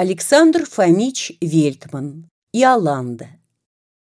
Александр Фомич Вельтман. Иоланда.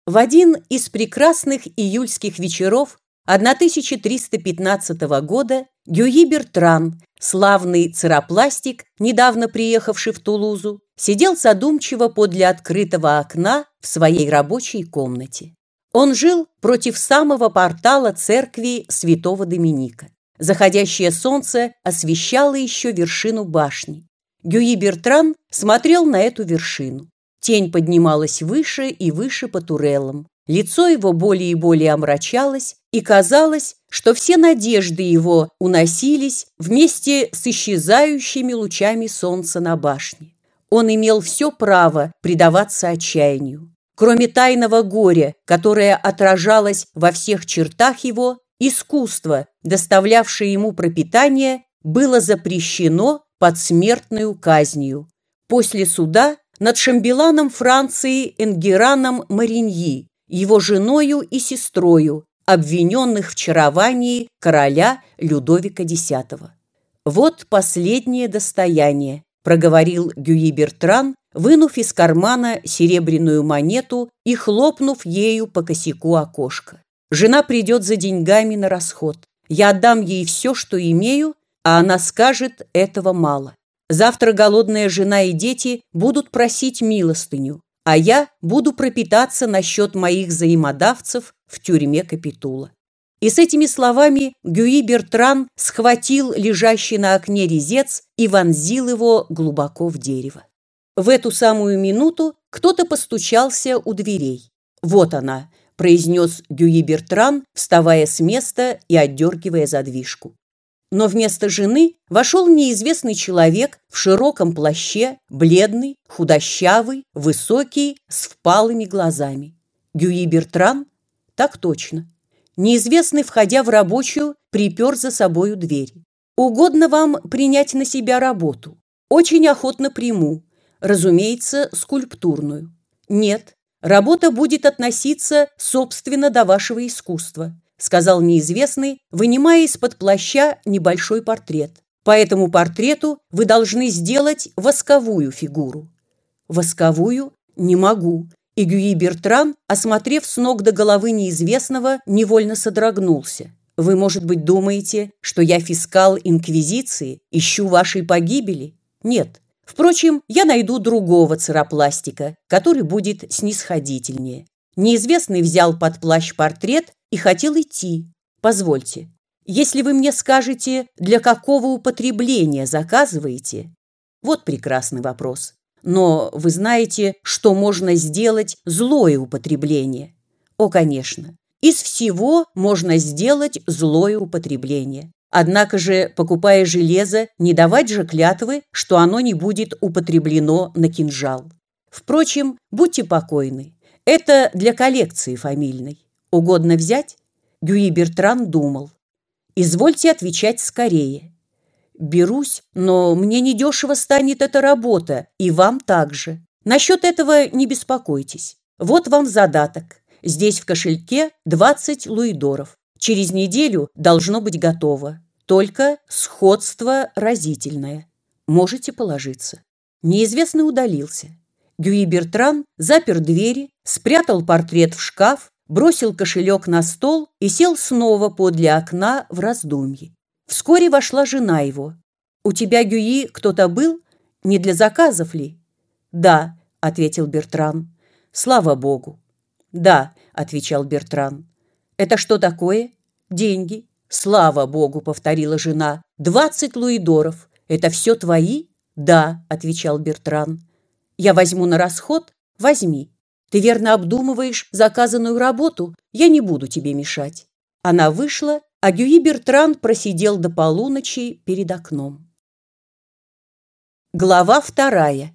В один из прекрасных июльских вечеров 1315 года Гюи Бертран, славный церопластик, недавно приехавший в Тулузу, сидел задумчиво подле открытого окна в своей рабочей комнате. Он жил против самого портала церкви святого Доминика. Заходящее солнце освещало еще вершину башни. Гюи Бертран смотрел на эту вершину. Тень поднималась выше и выше по турелам. Лицо его более и более омрачалось, и казалось, что все надежды его уносились вместе с исчезающими лучами солнца на башне. Он имел все право предаваться отчаянию. Кроме тайного горя, которое отражалось во всех чертах его, искусство, доставлявшее ему пропитание, было запрещено под смертную казнью. После суда над шамбеланом Франции Энгераном Мариньи, его женою и сестрою, обвиненных в чаровании короля Людовика X. «Вот последнее достояние», – проговорил Гюи Бертран, вынув из кармана серебряную монету и хлопнув ею по косяку окошка. «Жена придет за деньгами на расход. Я отдам ей все, что имею, а она скажет, этого мало. Завтра голодная жена и дети будут просить милостыню, а я буду пропитаться насчет моих взаимодавцев в тюрьме Капитула. И с этими словами Гюи Бертран схватил лежащий на окне резец и вонзил его глубоко в дерево. В эту самую минуту кто-то постучался у дверей. «Вот она», – произнес Гюи Бертран, вставая с места и отдергивая задвижку. Но вместо жены вошел неизвестный человек в широком плаще, бледный, худощавый, высокий, с впалыми глазами. Гюи Бертран? Так точно. Неизвестный, входя в рабочую, припер за собою дверь. «Угодно вам принять на себя работу? Очень охотно приму. Разумеется, скульптурную. Нет, работа будет относиться, собственно, до вашего искусства сказал неизвестный, вынимая из-под плаща небольшой портрет. По этому портрету вы должны сделать восковую фигуру. Восковую не могу. И Гюи Бертран, осмотрев с ног до головы неизвестного, невольно содрогнулся. Вы, может быть, думаете, что я фискал Инквизиции, ищу вашей погибели? Нет. Впрочем, я найду другого церопластика, который будет снисходительнее. Неизвестный взял под плащ портрет и хотел идти. Позвольте, если вы мне скажете, для какого употребления заказываете? Вот прекрасный вопрос. Но вы знаете, что можно сделать злое употребление? О, конечно. Из всего можно сделать злое употребление. Однако же, покупая железо, не давать же клятвы, что оно не будет употреблено на кинжал. Впрочем, будьте покойны. Это для коллекции фамильной. Угодно взять? Гюи Бертран думал. Извольте отвечать скорее. Берусь, но мне недешево станет эта работа, и вам также. Насчет этого не беспокойтесь. Вот вам задаток. Здесь в кошельке 20 луидоров. Через неделю должно быть готово. Только сходство разительное. Можете положиться. Неизвестный удалился. Гюи Бертран запер двери, спрятал портрет в шкаф, бросил кошелек на стол и сел снова подле окна в раздумье. Вскоре вошла жена его. «У тебя, Гюи, кто-то был? Не для заказов ли?» «Да», — ответил Бертран. «Слава Богу». «Да», — отвечал Бертран. «Это что такое?» «Деньги». «Слава Богу», — повторила жена. «Двадцать луидоров. Это все твои?» «Да», — отвечал Бертран. Я возьму на расход? Возьми. Ты верно обдумываешь заказанную работу? Я не буду тебе мешать». Она вышла, а Гюи Бертран просидел до полуночи перед окном. Глава вторая.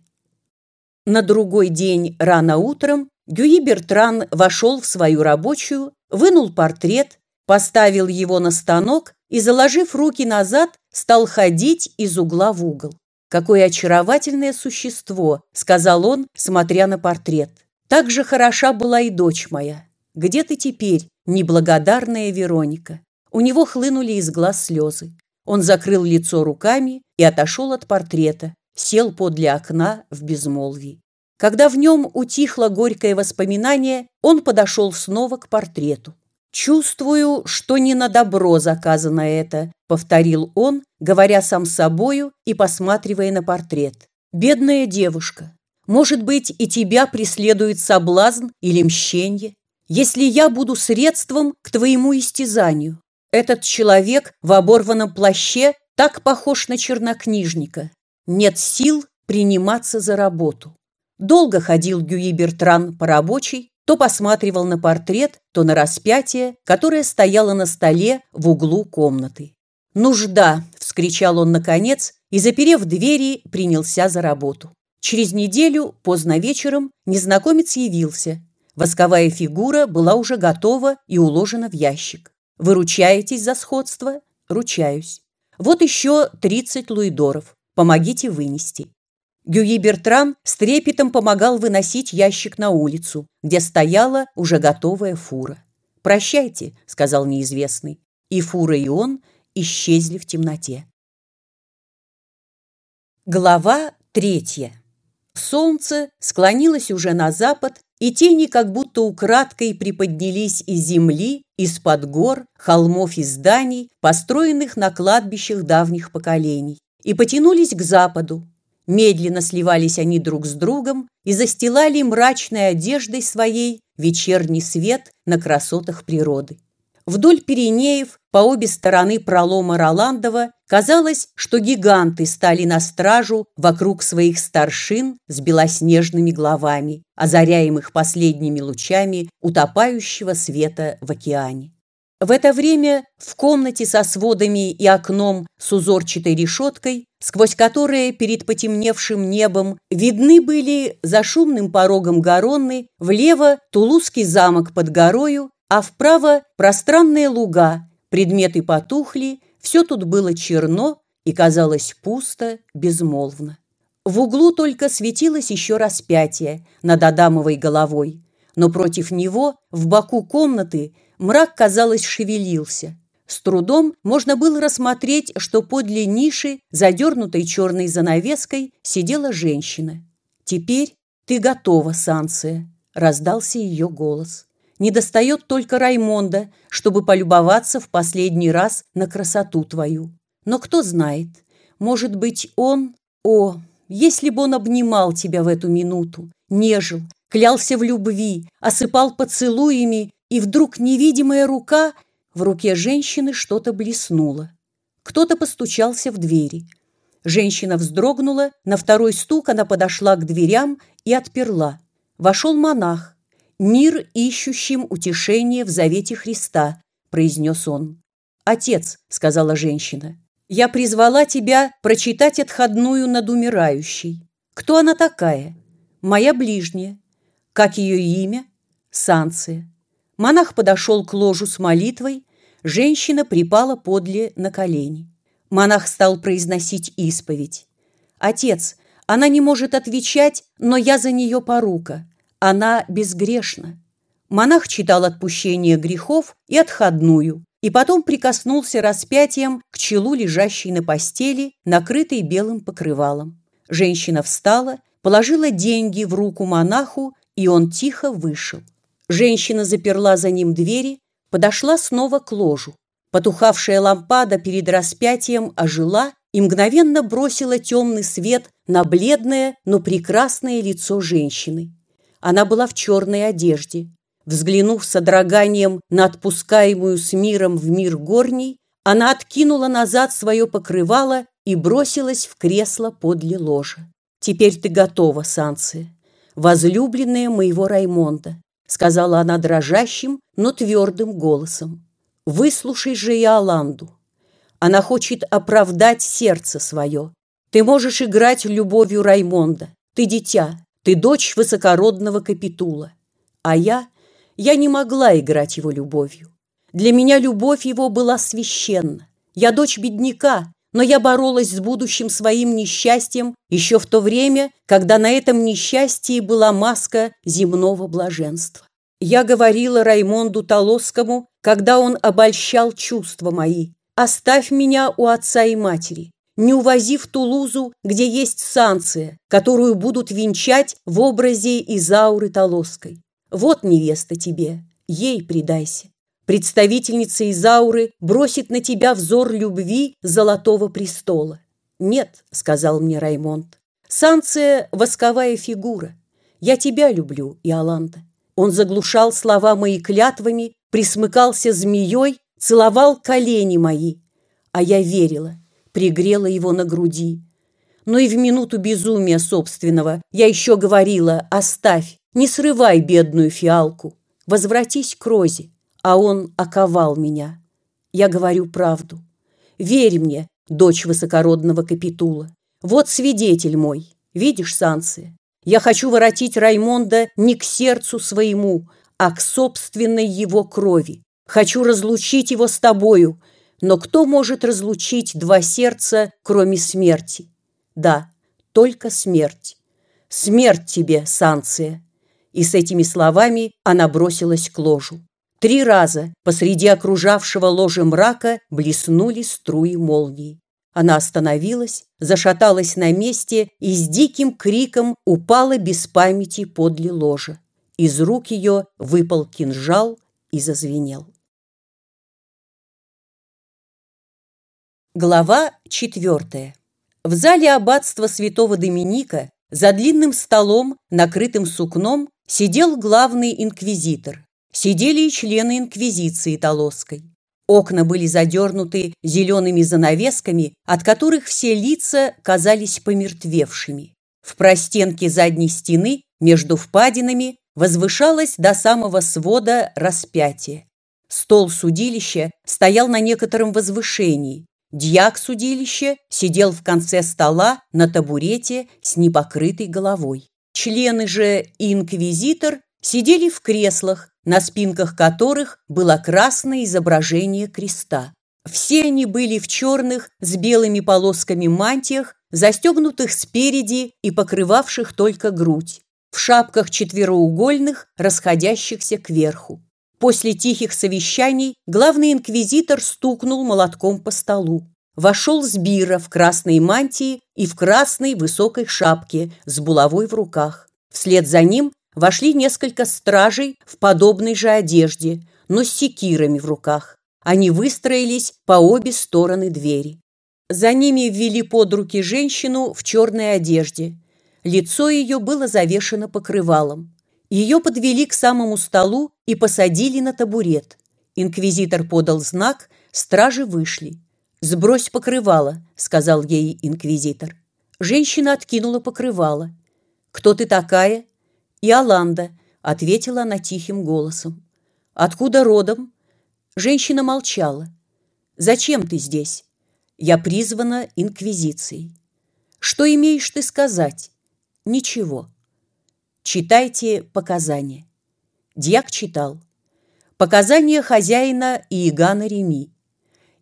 На другой день рано утром Гюи Бертран вошел в свою рабочую, вынул портрет, поставил его на станок и, заложив руки назад, стал ходить из угла в угол. «Какое очаровательное существо!» — сказал он, смотря на портрет. «Так же хороша была и дочь моя. Где ты теперь, неблагодарная Вероника?» У него хлынули из глаз слезы. Он закрыл лицо руками и отошел от портрета, сел подле окна в безмолвии. Когда в нем утихло горькое воспоминание, он подошел снова к портрету. «Чувствую, что не на добро заказано это», — повторил он, говоря сам с собою и посматривая на портрет. «Бедная девушка, может быть, и тебя преследует соблазн или мщенье, если я буду средством к твоему истязанию. Этот человек в оборванном плаще так похож на чернокнижника. Нет сил приниматься за работу. Долго ходил Гюи Бертран по рабочей, то посматривал на портрет, то на распятие, которое стояло на столе в углу комнаты. «Нужда!» – вскричал он наконец и, заперев двери, принялся за работу. Через неделю, поздно вечером, незнакомец явился. Восковая фигура была уже готова и уложена в ящик. «Вы ручаетесь за сходство?» «Ручаюсь. Вот еще 30 луидоров. Помогите вынести». Гюи Бертран с трепетом помогал выносить ящик на улицу, где стояла уже готовая фура. «Прощайте», — сказал неизвестный. И фура, и он исчезли в темноте. Глава третья. Солнце склонилось уже на запад, и тени как будто украдкой приподнялись из земли, из-под гор, холмов и зданий, построенных на кладбищах давних поколений, и потянулись к западу, Медленно сливались они друг с другом и застилали мрачной одеждой своей вечерний свет на красотах природы. Вдоль Пиренеев, по обе стороны пролома Роландова, казалось, что гиганты стали на стражу вокруг своих старшин с белоснежными головами, озаряемых последними лучами утопающего света в океане. В это время в комнате со сводами и окном с узорчатой решеткой, сквозь которые перед потемневшим небом видны были за шумным порогом Гаронны, влево Тулузский замок под горою, а вправо пространные луга, предметы потухли, все тут было черно и казалось пусто, безмолвно. В углу только светилось еще распятие над Адамовой головой, но против него, в боку комнаты, Мрак, казалось, шевелился. С трудом можно было рассмотреть, что подле ниши, задернутой черной занавеской, сидела женщина. «Теперь ты готова, Санция», — раздался ее голос. «Не достает только Раймонда, чтобы полюбоваться в последний раз на красоту твою. Но кто знает, может быть, он... О, если бы он обнимал тебя в эту минуту, нежил, клялся в любви, осыпал поцелуями и вдруг невидимая рука в руке женщины что-то блеснуло. Кто-то постучался в двери. Женщина вздрогнула, на второй стук она подошла к дверям и отперла. Вошел монах. «Мир, ищущим утешение в завете Христа», — произнес он. «Отец», — сказала женщина, — «я призвала тебя прочитать отходную над умирающей. Кто она такая? Моя ближняя. Как ее имя? Санция. Монах подошел к ложу с молитвой, женщина припала подле на колени. Монах стал произносить исповедь. «Отец, она не может отвечать, но я за нее порука. Она безгрешна». Монах читал отпущение грехов и отходную, и потом прикоснулся распятием к челу, лежащей на постели, накрытой белым покрывалом. Женщина встала, положила деньги в руку монаху, и он тихо вышел. Женщина заперла за ним двери, подошла снова к ложу. Потухавшая лампада перед распятием ожила и мгновенно бросила темный свет на бледное, но прекрасное лицо женщины. Она была в черной одежде. Взглянув с одраганием на отпускаемую с миром в мир горней, она откинула назад свое покрывало и бросилась в кресло подле ложа. «Теперь ты готова, Санция, возлюбленная моего Раймонда сказала она дрожащим, но твердым голосом. Выслушай же и Аланду. Она хочет оправдать сердце свое. Ты можешь играть любовью Раймонда. Ты дитя, ты дочь высокородного капитула. А я, я не могла играть его любовью. Для меня любовь его была священна. Я дочь бедняка, но я боролась с будущим своим несчастьем еще в то время, когда на этом несчастье была маска земного блаженства. Я говорила Раймонду Толосскому, когда он обольщал чувства мои, «Оставь меня у отца и матери. Не увози в Тулузу, где есть Санция, которую будут венчать в образе Изауры Толосской. Вот невеста тебе, ей предайся. Представительница Изауры бросит на тебя взор любви золотого престола. «Нет», — сказал мне Раймонд, — «Санция — восковая фигура. Я тебя люблю, Иоланта». Он заглушал слова мои клятвами, присмыкался змеей, целовал колени мои. А я верила, пригрела его на груди. Но и в минуту безумия собственного я еще говорила «Оставь, не срывай бедную фиалку, возвратись к Розе». А он оковал меня. Я говорю правду. Верь мне, дочь высокородного капитула. Вот свидетель мой. Видишь, Санция, я хочу воротить Раймонда не к сердцу своему, а к собственной его крови. Хочу разлучить его с тобою, но кто может разлучить два сердца, кроме смерти? Да, только смерть. Смерть тебе, Санция. И с этими словами она бросилась к ложу. Три раза посреди окружавшего ложа мрака блеснули струи молнии. Она остановилась, зашаталась на месте и с диким криком упала без памяти подле ложа. Из рук ее выпал кинжал и зазвенел. Глава четвертая. В зале аббатства святого Доминика за длинным столом, накрытым сукном, сидел главный инквизитор. Сидели и члены инквизиции Толосской. Окна были задернуты зелеными занавесками, от которых все лица казались помертвевшими. В простенке задней стены между впадинами возвышалось до самого свода распятие. Стол судилища стоял на некотором возвышении. Дьяк судилища сидел в конце стола на табурете с непокрытой головой. Члены же инквизитор сидели в креслах, на спинках которых было красное изображение креста. Все они были в черных с белыми полосками мантиях, застегнутых спереди и покрывавших только грудь, в шапках четвероугольных, расходящихся кверху. После тихих совещаний главный инквизитор стукнул молотком по столу. Вошел Сбира в красной мантии и в красной высокой шапке с булавой в руках. Вслед за ним вошли несколько стражей в подобной же одежде, но с секирами в руках. Они выстроились по обе стороны двери. За ними ввели под руки женщину в черной одежде. Лицо ее было завешено покрывалом. Ее подвели к самому столу и посадили на табурет. Инквизитор подал знак, стражи вышли. «Сбрось покрывало», — сказал ей инквизитор. Женщина откинула покрывало. «Кто ты такая?» «Иоланда», — ответила она тихим голосом. «Откуда родом?» Женщина молчала. «Зачем ты здесь?» «Я призвана инквизицией». «Что имеешь ты сказать?» «Ничего». «Читайте показания». Дьяк читал. Показания хозяина Иегана Реми.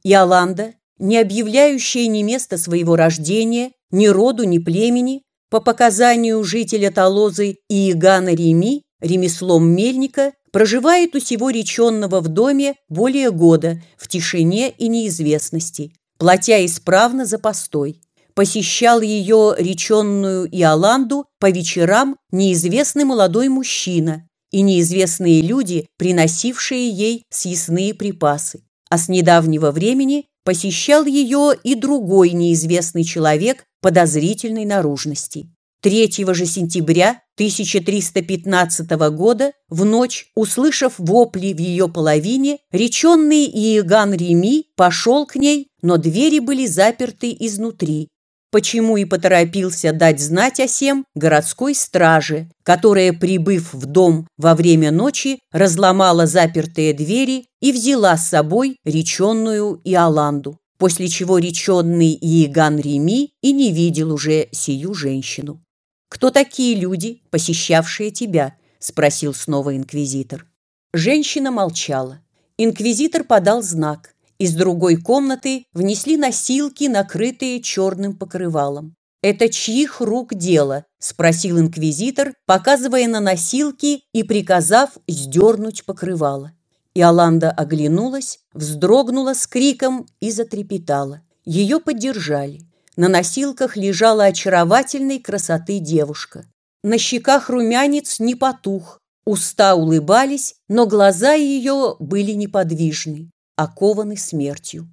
Иоланда, не объявляющая ни места своего рождения, ни роду, ни племени, по показанию жителя Толозы Иегана Реми, ремеслом мельника, проживает у сего реченного в доме более года в тишине и неизвестности, платя исправно за постой. Посещал ее реченную Иоланду по вечерам неизвестный молодой мужчина и неизвестные люди, приносившие ей съестные припасы. А с недавнего времени посещал ее и другой неизвестный человек подозрительной наружности. 3 же сентября 1315 года, в ночь, услышав вопли в ее половине, реченный Иеган Реми пошел к ней, но двери были заперты изнутри. Почему и поторопился дать знать о сем городской страже, которая, прибыв в дом во время ночи, разломала запертые двери и взяла с собой реченную Иоланду после чего реченный Иеган Реми и не видел уже сию женщину. «Кто такие люди, посещавшие тебя?» – спросил снова инквизитор. Женщина молчала. Инквизитор подал знак. Из другой комнаты внесли носилки, накрытые черным покрывалом. «Это чьих рук дело?» – спросил инквизитор, показывая на носилки и приказав сдернуть покрывало. Иоланда оглянулась, вздрогнула с криком и затрепетала. Ее поддержали. на носилках лежала очаровательной красоты девушка. На щеках румянец не потух, уста улыбались, но глаза ее были неподвижны, окованы смертью.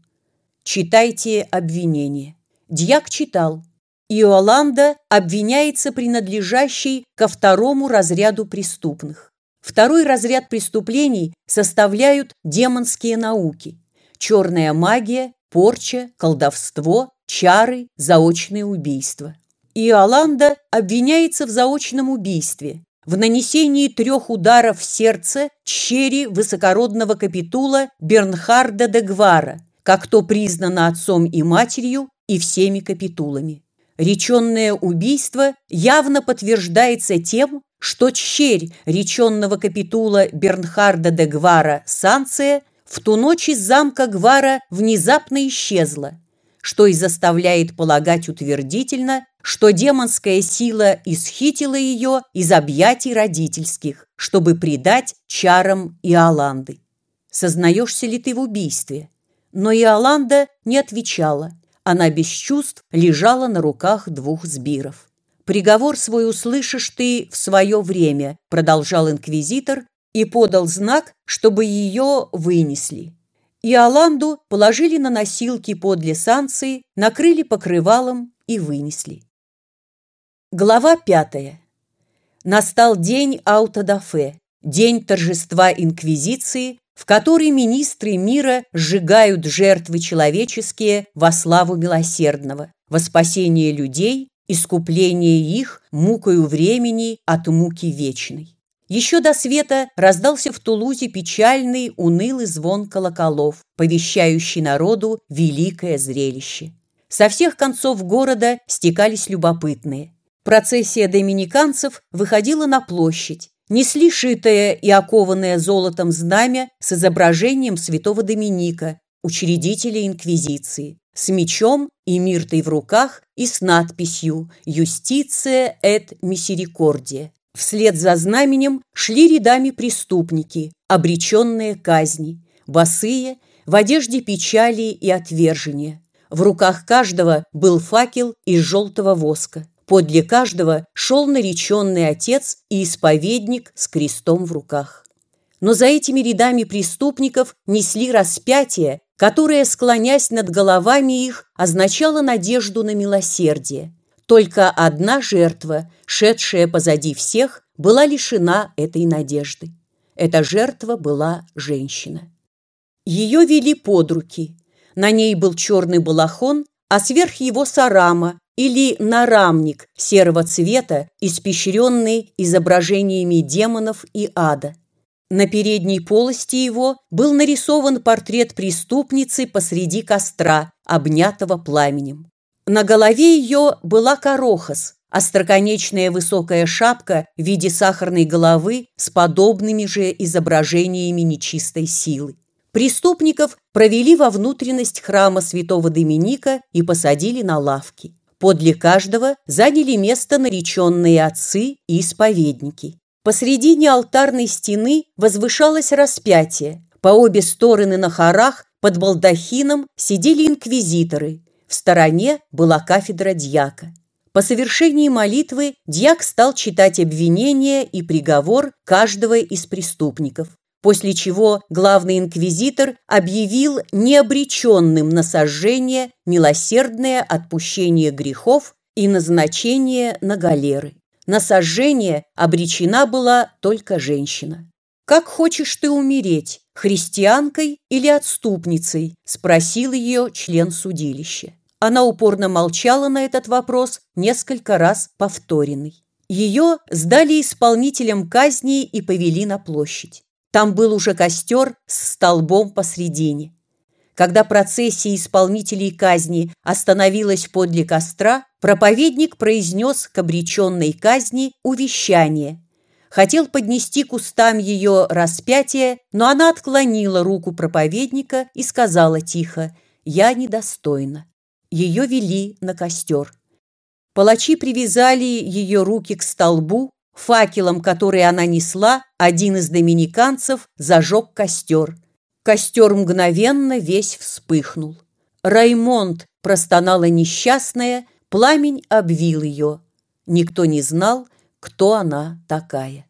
Читайте обвинение. Дьяк читал. Иоланда обвиняется принадлежащей ко второму разряду преступных. Второй разряд преступлений составляют демонские науки. Черная магия, порча, колдовство, чары, заочные убийства. Иоланда обвиняется в заочном убийстве, в нанесении трех ударов в сердце черри высокородного капитула Бернхарда де Гвара, как то признано отцом и матерью и всеми капитулами. Реченное убийство явно подтверждается тем, что черь реченного капитула Бернхарда де Гвара Санция в ту ночь из замка Гвара внезапно исчезла, что и заставляет полагать утвердительно, что демонская сила исхитила ее из объятий родительских, чтобы предать чарам Иоланды. Сознаешься ли ты в убийстве? Но Иоланда не отвечала. Она без чувств лежала на руках двух сбиров. «Приговор свой услышишь ты в свое время», продолжал инквизитор и подал знак, чтобы ее вынесли. Иоланду положили на носилки подле санкции, накрыли покрывалом и вынесли. Глава пятая. Настал день аутодафе, день торжества Инквизиции, в который министры мира сжигают жертвы человеческие во славу милосердного, во спасение людей, искупление их мукою времени от муки вечной. Еще до света раздался в Тулузе печальный, унылый звон колоколов, повещающий народу великое зрелище. Со всех концов города стекались любопытные. Процессия доминиканцев выходила на площадь, несли шитое и окованное золотом знамя с изображением святого Доминика, учредителя Инквизиции, с мечом и миртой в руках и с надписью «Юстиция et Misericordia». Вслед за знаменем шли рядами преступники, обреченные казни, босые, в одежде печали и отвержения. В руках каждого был факел из желтого воска. Подле каждого шел нареченный отец и исповедник с крестом в руках. Но за этими рядами преступников несли распятие, которое, склонясь над головами их, означало надежду на милосердие. Только одна жертва, шедшая позади всех, была лишена этой надежды. Эта жертва была женщина. Ее вели под руки. На ней был черный балахон, а сверх его сарама, или нарамник серого цвета, испещренный изображениями демонов и ада. На передней полости его был нарисован портрет преступницы посреди костра, обнятого пламенем. На голове ее была корохос, остроконечная высокая шапка в виде сахарной головы с подобными же изображениями нечистой силы. Преступников провели во внутренность храма святого Доминика и посадили на лавки. Подле каждого заняли место нареченные отцы и исповедники. Посредине алтарной стены возвышалось распятие. По обе стороны на хорах под балдахином сидели инквизиторы. В стороне была кафедра дьяка. По совершении молитвы дьяк стал читать обвинения и приговор каждого из преступников после чего главный инквизитор объявил необреченным на сожжение милосердное отпущение грехов и назначение на галеры. На сожжение обречена была только женщина. «Как хочешь ты умереть, христианкой или отступницей?» – спросил ее член судилища. Она упорно молчала на этот вопрос, несколько раз повторенный. Ее сдали исполнителям казни и повели на площадь. Там был уже костер с столбом посредине. Когда процессия исполнителей казни остановилась подле костра, проповедник произнес к обреченной казни увещание. Хотел поднести к устам ее распятие, но она отклонила руку проповедника и сказала тихо «Я недостойна». Ее вели на костер. Палачи привязали ее руки к столбу, Факелом, который она несла, один из доминиканцев зажег костер. Костер мгновенно весь вспыхнул. Раймонд, простонала несчастная, пламень обвил ее. Никто не знал, кто она такая.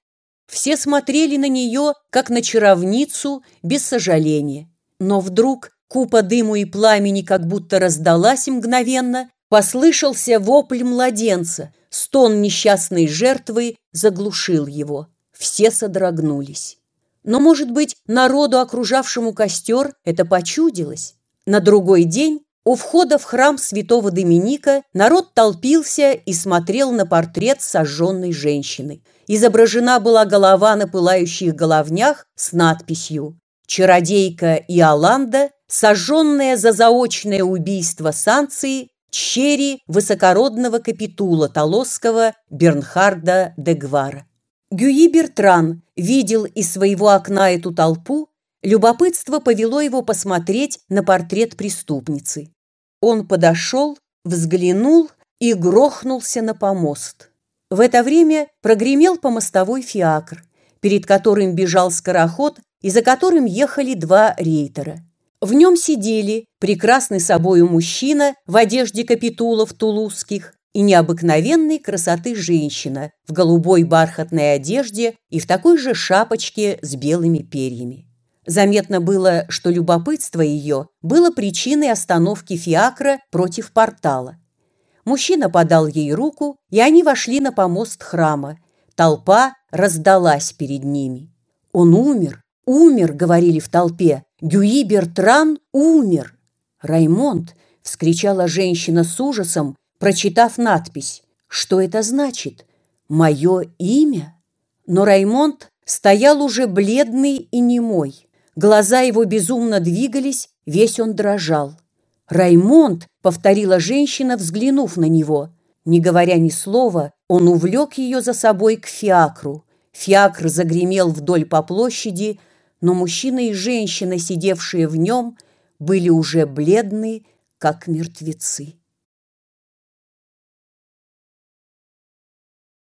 Все смотрели на нее, как на чаровницу, без сожаления. Но вдруг купа дыму и пламени как будто раздалась мгновенно, послышался вопль младенца, стон несчастной жертвы заглушил его. Все содрогнулись. Но, может быть, народу, окружавшему костер, это почудилось. На другой день у входа в храм святого Доминика народ толпился и смотрел на портрет сожженной женщины. Изображена была голова на пылающих головнях с надписью «Чародейка Иоланда, сожженная за заочное убийство Санции, черри высокородного капитула Толосского Бернхарда де Гвара». Гюи Бертран видел из своего окна эту толпу, любопытство повело его посмотреть на портрет преступницы. Он подошел, взглянул и грохнулся на помост. В это время прогремел по мостовой фиакр, перед которым бежал скороход и за которым ехали два рейтера. В нем сидели прекрасный собою мужчина в одежде капитулов тулузских и необыкновенной красоты женщина в голубой бархатной одежде и в такой же шапочке с белыми перьями. Заметно было, что любопытство ее было причиной остановки фиакра против портала. Мужчина подал ей руку, и они вошли на помост храма. Толпа раздалась перед ними. «Он умер! Умер!» — говорили в толпе. «Гюи Бертран умер!» «Раймонд!» — вскричала женщина с ужасом, прочитав надпись. Что это значит? Мое имя? Но Раймонд стоял уже бледный и немой. Глаза его безумно двигались, весь он дрожал. «Раймонд!» — повторила женщина, взглянув на него. Не говоря ни слова, он увлек ее за собой к фиакру. Фиакр загремел вдоль по площади, но мужчина и женщина, сидевшие в нем, были уже бледны, как мертвецы.